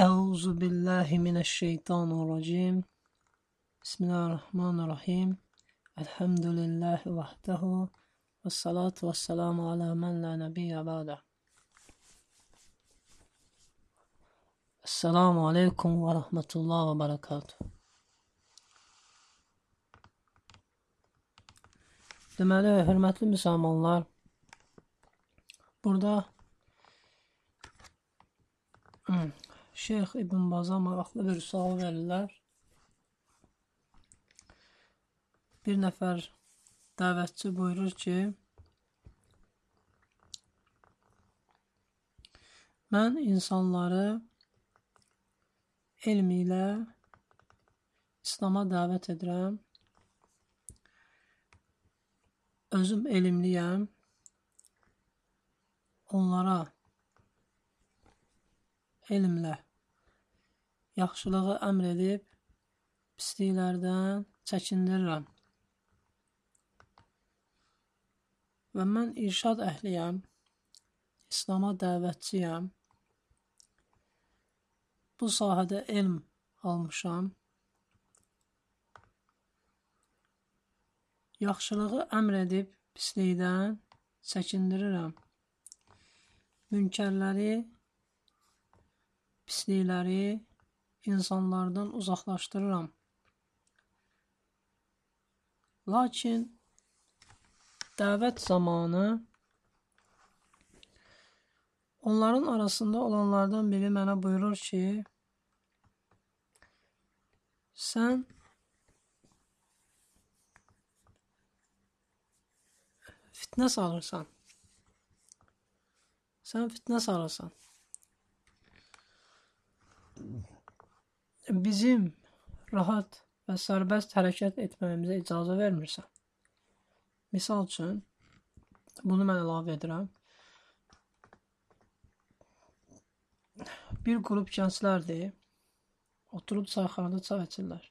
أعوذ بالله من الشيطان الرجيم. بسم الله الرحمن الرحيم. الحمد لله وحده والصلاة والسلام على من لا نبي بعده. السلام عليكم ورحمة الله وبركاته. Deməli, hörmətli müsəlmanlar, burada Şeyx İbn Baza maraqlı bir sual verirlər. Bir nəfər dəvətçi buyurur ki, mən insanları elm ilə İslam'a dəvət edirəm. Özüm elmliyəm. Onlara elmlə yaxşılığı əmr edib pisliklərdən çəkindirirəm. Və mən irşad əhliyəm, İslam'a dəvətçiyəm. Bu sahədə elm almışam. Yaxşılığı əmr edib pislikdən çəkindirirəm. Münkərləri, pislikləri insanlardan uzaqlaşdırıram. Lakin dəvət zamanı onların arasında olanlardan biri mənə buyurur ki, sən fitnə salırsan. Sən fitnə salırsan. Bizim rahat və sərbəst hərəkət etməyimizə icazə vermirsən. Misal üçün, bunu mən əlavə edirəm. Bir qrup gənclərdir, oturub çayxanada çay içirlər.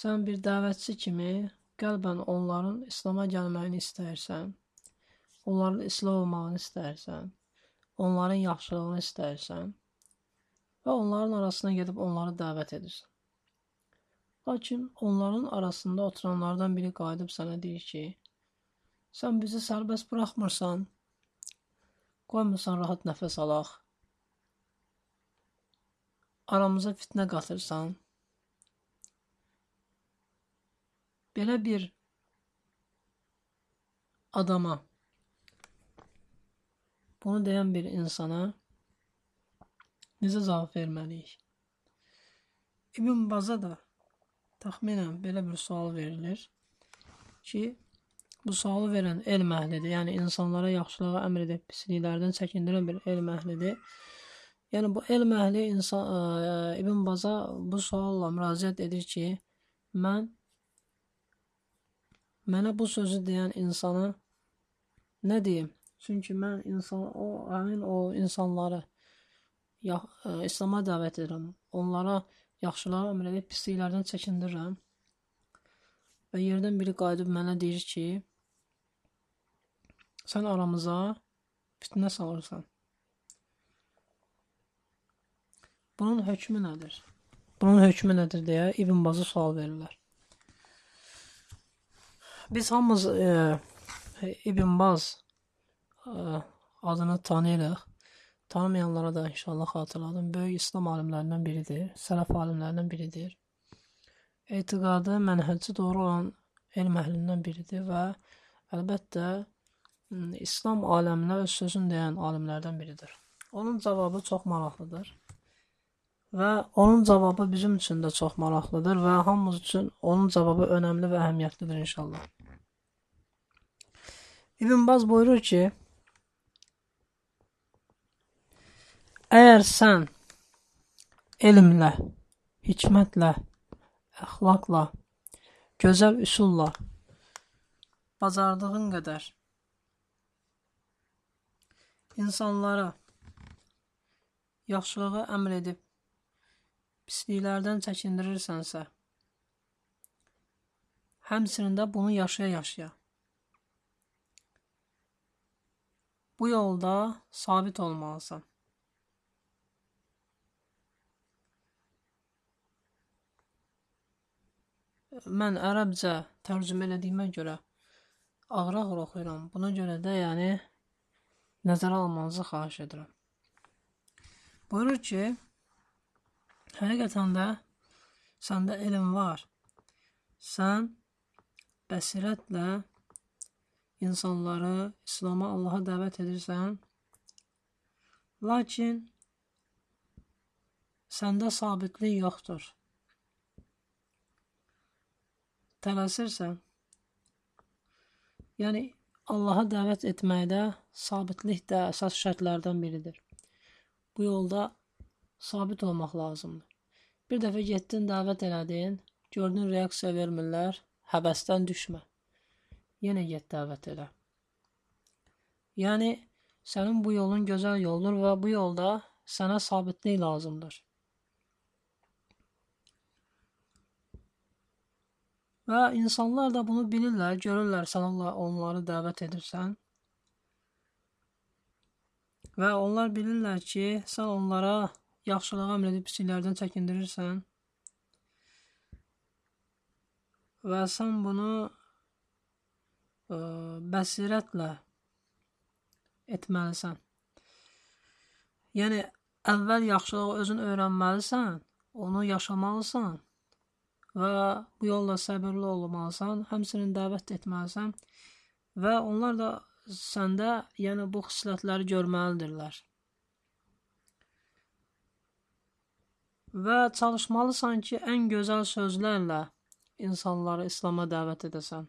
Sən bir dəvətçi kimi qəlbən onların İslama gəlməyini istəyirsən, onların islah olmağını istəyirsən, onların yaxşılığını istəyirsən, və onların arasına gedib onları dəvət edirsən. Lakin onların arasında oturanlardan biri qayıdıb sənə deyir ki, sən bizi sərbəst buraxmırsan, qoymursan rahat nəfəs alaq, aramıza fitnə qatırsan, belə bir adama, bunu deyən bir insana necə cavab verməliyik? İbn Baza da təxminən belə bir sual verilir ki, bu sualı verən elm əhlidir. Yəni insanlara yaxşılığa əmr edib pisliklərdən çəkindirən bir elm əhlidir. Yəni bu elm əhli insan ə, e, İbn Baza bu sualla müraciət edir ki, mən mənə bu sözü deyən insana nə deyim? Çünki mən insan o həmin o insanları ya, ə, e, İslam'a dəvət edirəm. Onlara yaxşılığa əmr edib pisliklərdən çəkindirirəm. Və yerdən biri qayıdıb mənə deyir ki, sən aramıza fitnə salırsan. Bunun hökmü nədir? Bunun hökmü nədir deyə İbn Bazı sual verirlər. Biz hamımız e, İbn Baz e, adını tanıyırıq. Tanımayanlara da inşallah xatırladım. Böyük İslam alimlərindən biridir. Sələf alimlərindən biridir. Etiqadı, mənhəci doğru olan elm əhlindən biridir və əlbəttə İslam aləminə öz sözünü deyən alimlərdən biridir. Onun cavabı çox maraqlıdır. Və onun cavabı bizim üçün də çox maraqlıdır və hamımız üçün onun cavabı önəmli və əhəmiyyətlidir inşallah. İbn Baz buyurur ki, Əgər sən elmlə, hikmətlə, əxlaqla, gözəl üsulla bacardığın qədər insanlara yaxşılığı əmr edib pisliklərdən çəkindirirsənsə, həmçinin də bunu yaşaya-yaşaya bu yolda sabit olmalısan. Mən ərəbcə tərcümə elədiyimə görə ağır-ağır oxuyuram. Buna görə də yəni nəzərə almanızı xahiş edirəm. Buyurur ki, həqiqətən də səndə elm var. Sən bəsirətlə insanları İslam'a, Allaha dəvət edirsən. Lakin səndə sabitlik yoxdur. Tələsirsən. Yəni Allaha dəvət etməkdə sabitlik də əsas şərtlərdən biridir. Bu yolda sabit olmaq lazımdır. Bir dəfə getdin, dəvət elədin, gördün reaksiya vermirlər, həvəsdən düşmə. Yenə get dəvət elə. Yəni sənin bu yolun gözəl yoldur və bu yolda sənə sabitlik lazımdır. Və insanlar da bunu bilirlər, görürlər sən onları dəvət edirsən. Və onlar bilirlər ki, sən onlara yaxşılığa əmr edib pisliklərdən çəkindirirsən. Və sən bunu ə, e, bəsirətlə etməlisən. Yəni əvvəl yaxşılığı özün öyrənməlisən, onu yaşamalısan və bu yolla səbirli olmalısan, həmçinin dəvət etməlisən və onlar da səndə, yəni bu xislətləri görməlidirlər. Və çalışmalısan ki, ən gözəl sözlərlə insanları İslam'a dəvət edəsən.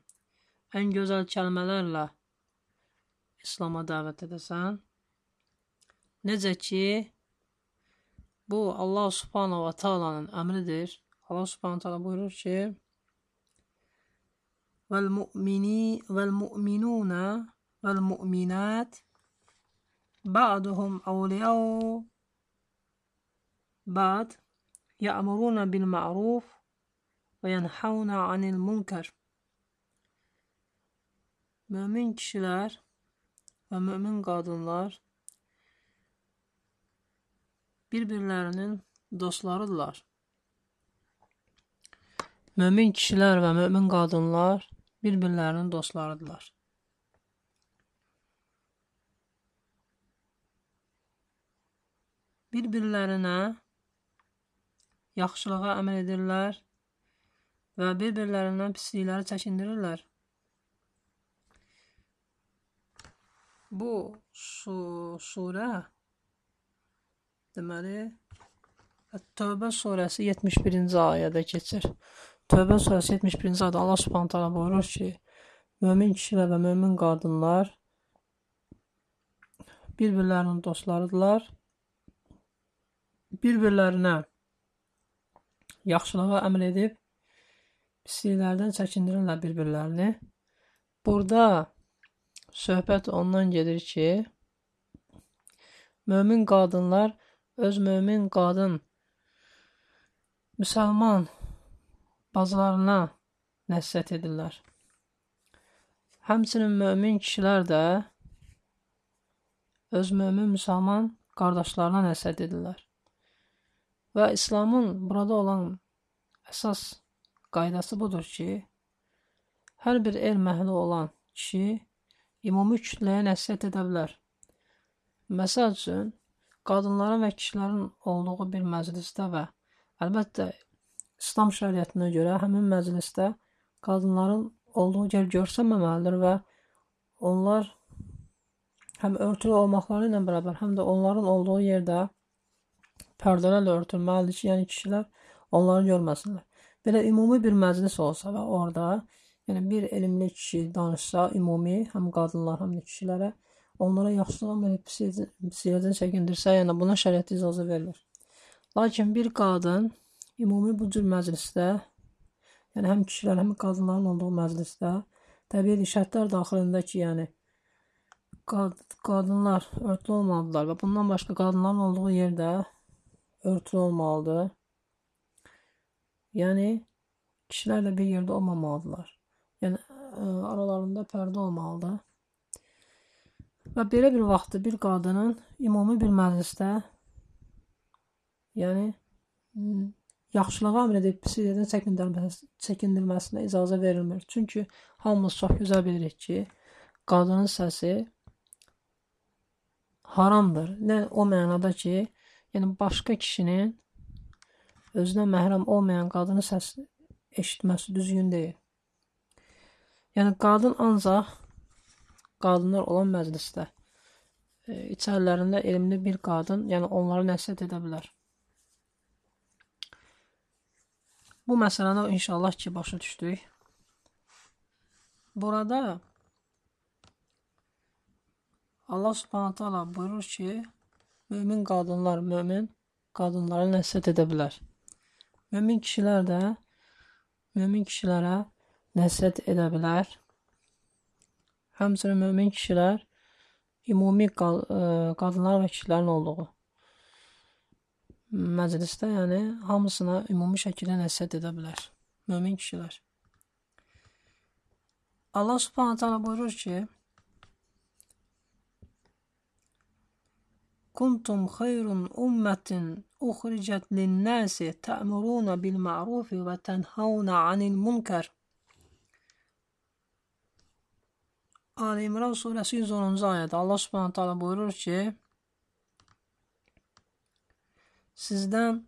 Ən gözəl kəlmələrlə İslam'a dəvət edəsən. Necə ki, bu Allah Subhanahu va Taala'nın əmridir. Allah subhanahu teala buyurur ki vel mu'mini vel mu'minuna vel mu'minat ba'd ya'muruna bil ma'ruf ve yenhavna anil munkar Mümin kişiler ve mümin kadınlar birbirlerinin dostlarıdırlar. Mömin kişilər və mömin qadınlar bir-birlərinin dostlarıdırlar. Bir-birlərinə yaxşılığa əməl edirlər və bir-birlərindən pislikləri çəkindirirlər. Bu su surə deməli Tövbə surəsi 71-ci ayədə keçir. Tövbə surəsi 71-ci ayədə Allah Subhanahu taala buyurur ki, mömin kişilər və mömin qadınlar bir-birlərinin dostlarıdırlar. Bir-birlərinə yaxşılığa əmr edib pisliklərdən çəkindirirlər bir-birlərini. Burada söhbət ondan gedir ki, mömin qadınlar öz mömin qadın müsəlman bacılarına nəsihət edirlər. Həmçinin mömin kişilər də öz mömin müsəlman qardaşlarına nəsihət edirlər. Və İslamın burada olan əsas qaydası budur ki, hər bir elm əhli olan kişi ümumi kütləyə nəsihət edə bilər. Məsəl üçün, qadınların və kişilərin olduğu bir məclisdə və əlbəttə İslam şəriətinə görə həmin məclisdə qadınların olduğu yer görsənməməlidir və onlar həm örtülü olmaqları ilə bərabər, həm də onların olduğu yerdə pərdələrlə örtülməlidir ki, yəni kişilər onları görməsinlər. Belə ümumi bir məclis olsa və orada yəni bir elmli kişi danışsa, ümumi həm qadınlar, həm də kişilərə onlara yaxşılıq edib pisliklərdən çəkindirsə, yəni buna şəriət icazə verilir. Lakin bir qadın ümumi bu cür məclisdə, yəni həm kişilər, həm qadınların olduğu məclisdə təbii şərtlər daxilində ki, yəni qad qadınlar örtülü olmalıdırlar və bundan başqa qadınların olduğu yerdə örtülü olmalıdır. Yəni kişilər də bir yerdə olmamalıdırlar. Yəni ə, aralarında pərdə olmalıdır. Və belə bir vaxtda bir qadının ümumi bir məclisdə yəni yaxşılığa əmr edib pislikdən çəkindirməs çəkindirməsinə icazə verilmir. Çünki hamımız çox gözəl bilirik ki, qadının səsi haramdır. Nə o mənada ki, yəni başqa kişinin özünə məhrəm olmayan qadının səsini eşitməsi düzgün deyil. Yəni qadın ancaq qadınlar olan məclisdə e, içərilərində elmli bir qadın, yəni onları nəsihət edə bilər. Bu məsələni inşallah ki, başa düşdük. Burada Allah Subhanahu taala buyurur ki, mömin qadınlar mömin qadınlara nəsihət edə bilər. Mömin kişilər də mömin kişilərə nəsihət edə bilər. Həmçinin mömin kişilər ümumi qadınlar və kişilərin olduğu məclisdə, yəni hamısına ümumi şəkildə nəsihət edə bilər. Mömin kişilər. Allah Subhanahu taala buyurur ki: Kuntum hayrun ummetin uhricet linnâsi te'murûne bil ma'rufi ve tenhavne anil munkar. Ali İmran suresi 110. ayet Allah subhanahu taala buyurur ki sizdən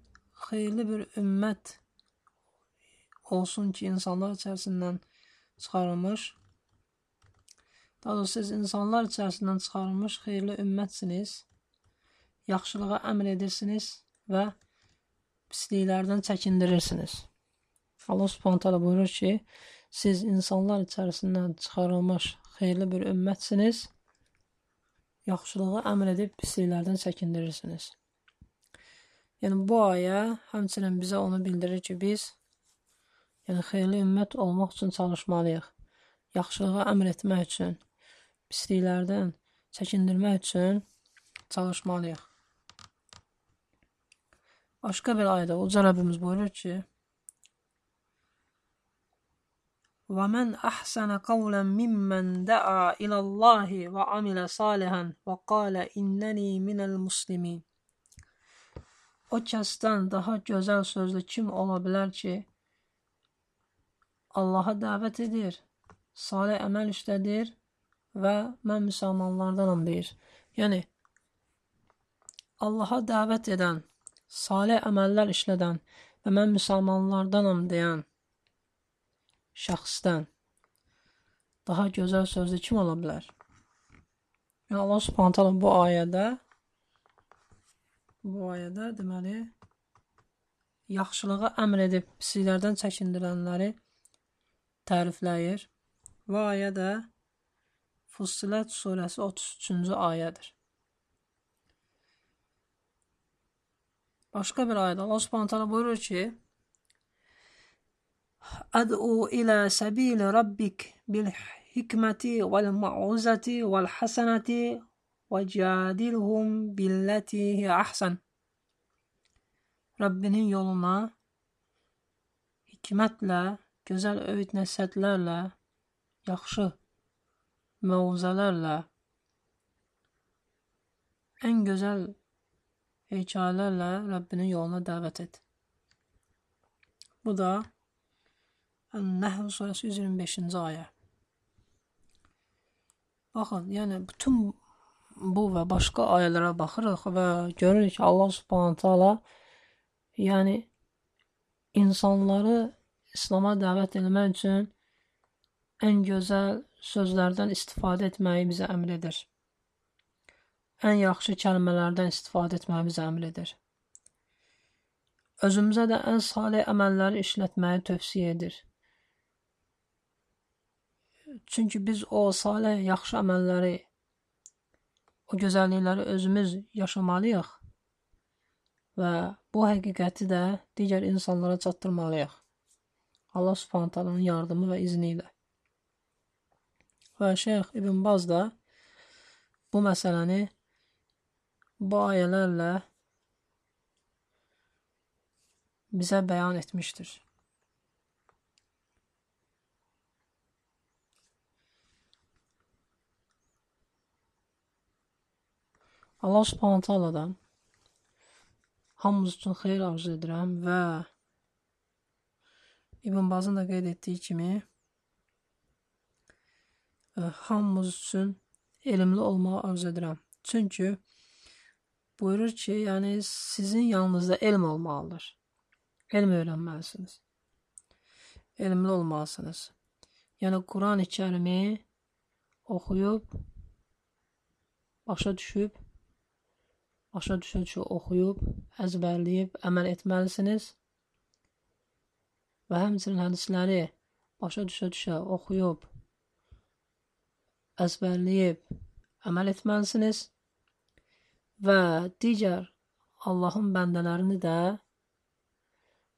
xeyirli bir ümmət olsun ki, insanlar içərisindən çıxarılmış. Daha doğrusu siz insanlar içərisindən çıxarılmış xeyirli ümmətsiniz yaxşılığa əmr edirsiniz və pisliklərdən çəkindirirsiniz. Allah Subhanahu buyurur ki, siz insanlar içərisindən çıxarılmış xeyirli bir ümmətsiniz. Yaxşılığa əmr edib pisliklərdən çəkindirirsiniz. Yəni bu ayə həmçinin bizə onu bildirir ki, biz yəni xeyirli ümmət olmaq üçün çalışmalıyıq. Yaxşılığa əmr etmək üçün, pisliklərdən çəkindirmək üçün çalışmalıyıq. Başka bir ayda Uca Rabbimiz buyurur ki وَمَنْ أَحْسَنَ قَوْلًا مِمَّنْ دَعَا إِلَى اللّٰهِ وَعَمِلَ صَالِحًا وَقَالَ إِنَّنِي مِنَ الْمُسْلِمِينَ O kəsdən daha gözəl sözlü kim ola bilər ki, Allaha dəvət edir, salih əməl işlədir və mən müsəlmanlardanam deyir. Yəni, Allaha dəvət edən, salih əməllər işlədən və mən müsəlmanlardanam deyən şəxsdən daha gözəl sözlü kim ola bilər? Yəni Allah Subhanahu taala bu ayədə bu ayədə deməli yaxşılığa əmr edib pisliklərdən çəkindirənləri tərifləyir. Bu ayə də Fussilat surəsi 33-cü ayədir. Başka bir ayet Allah subhanahu teala buyurur ki Ad'u ila sabili rabbik bil hikmeti vel ma'uzati vel hasenati cadilhum billeti hi ahsen Rabbinin yoluna hikmetle, güzel öğüt nəsihətlərlə, yaxşı məvzələrlə, ən gözəl hekayelerle Rabbinin yoluna davet et. Bu da Nəhl surəsi 125-ci ayə. Baxın, yəni bütün bu və başqa ayələrə baxırıq və görürük ki, Allah Subhanahu taala yəni insanları İslam'a dəvət etmək üçün ən gözəl sözlərdən istifadə etməyi bizə əmr edir ən yaxşı kəlmələrdən istifadə etməyi bizə əmr edir. Özümüzə də ən salih əməlləri işlətməyi tövsiyə edir. Çünki biz o salih, yaxşı əməlləri, o gözəllikləri özümüz yaşamalıyıq və bu həqiqəti də digər insanlara çatdırmalıyıq. Allah Subhanahu yardımı və izni ilə. Və Şeyx İbn Baz da bu məsələni bu ayələrlə bizə bəyan etmişdir. Allah subhanət haladan hamımız üçün xeyir arzu edirəm və İbn Bazın da qeyd etdiyi kimi ə, hamımız üçün elmli olmağı arzu edirəm. Çünki buyurur ki, yəni sizin yanınızda elm olmalıdır. Elm öyrənməlisiniz. Elmli olmalısınız. Yəni Quran-ı Kərimi oxuyub başa düşüb başa düşə-düşə oxuyub, əzbərləyib əməl etməlisiniz. Və həmçinin hədisləri başa düşə-düşə oxuyub, əzbərləyib əməl etməlisiniz və digər Allahın bəndələrini də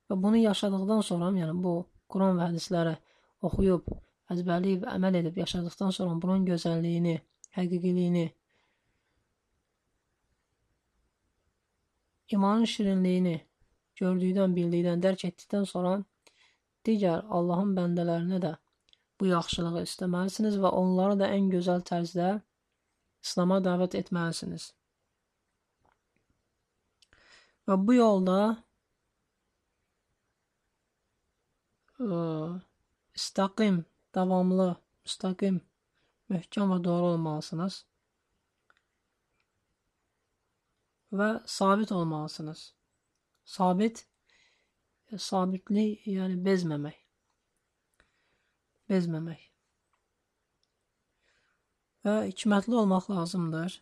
və bunu yaşadıqdan sonra, yəni bu Quran və hədisləri oxuyub, əzbərləyib, əməl edib yaşadıqdan sonra bunun gözəlliyini, həqiqiliyini imanın şirinliyini gördükdən, bildikdən, dərk etdikdən sonra digər Allahın bəndələrinə də bu yaxşılığı istəməlisiniz və onları da ən gözəl tərzdə İslam'a dəvət etməlisiniz. Və bu yolda ə, istaqim, davamlı, müstaqim, möhkəm və doğru olmalısınız. Və sabit olmalısınız. Sabit, sabitlik yəni bezməmək. Bezməmək. Və hikmətli olmaq lazımdır.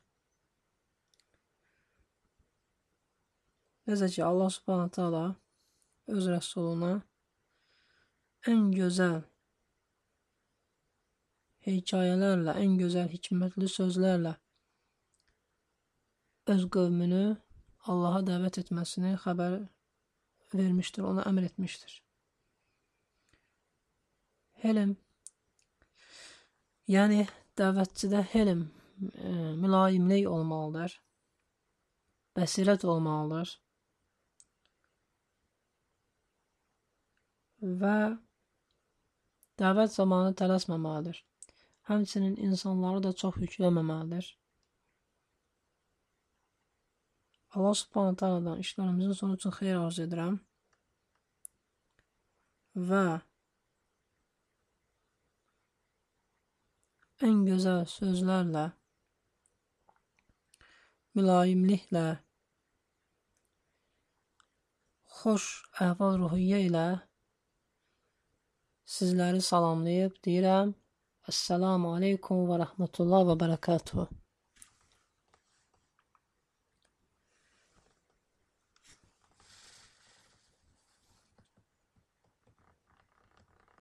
Necə ki, Allah subhanahu taala öz rəsuluna ən gözəl hekayələrlə, ən gözəl hikmətli sözlərlə öz qövmünü Allaha dəvət etməsini xəbər vermişdir, ona əmr etmişdir. Helm yəni dəvətçidə helm e, mülayimlik olmalıdır. Bəsirət olmalıdır. Və dəvət zamanı tələsməməlidir. Həmçinin insanları da çox yükləməməlidir. Allah subhanahu ta'aladan işlərimizin sonu üçün xeyir arzu edirəm. Və ən gözəl sözlərlə, mülayimliklə, xoş əhval ruhiyyə ilə sizləri salamlayıb deyirəm. Əssalamu aleykum və rəhmətullah və bərəkatuhu.